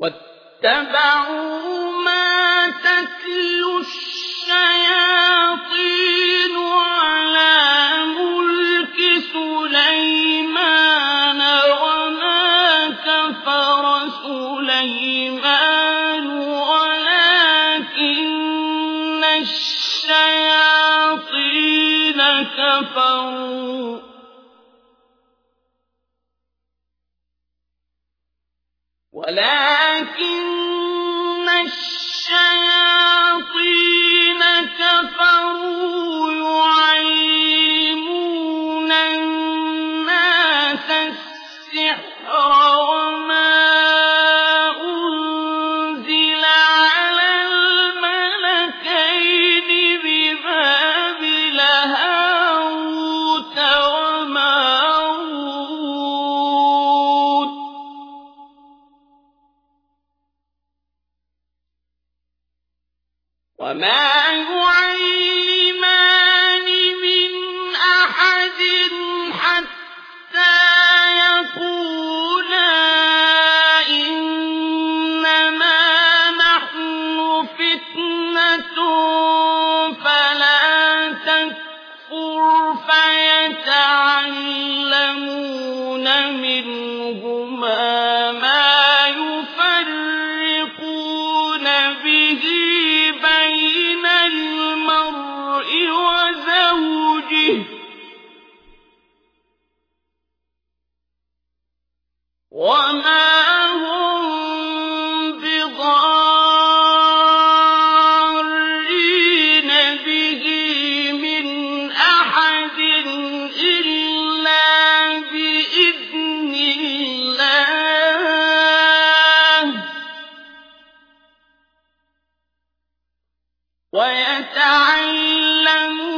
واتبعوا ما تتلو الشياطين على ملك سليمان وما كفر سليمان ولكن الشياطين كفروا. ولكن الشياطين كفروا. وما يعلمان من أحد حتى يقولا إنما نحن فتنة فلا تكفر فيتعلمون منهما وما هم بضارين به من أحد إلا بإذن الله ويتعلمون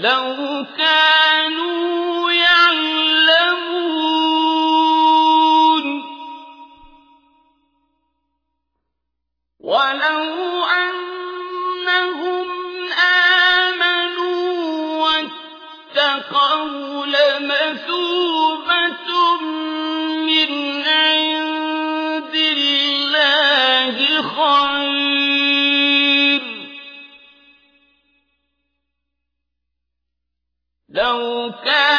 لو كانوا يعلمون. ولو أنهم آمنوا واتقوا لمثوبة من عند الله خير. لو كانوا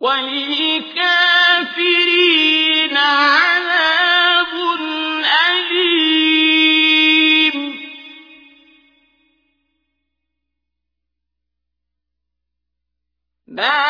وللكافرين عذاب أليم. ما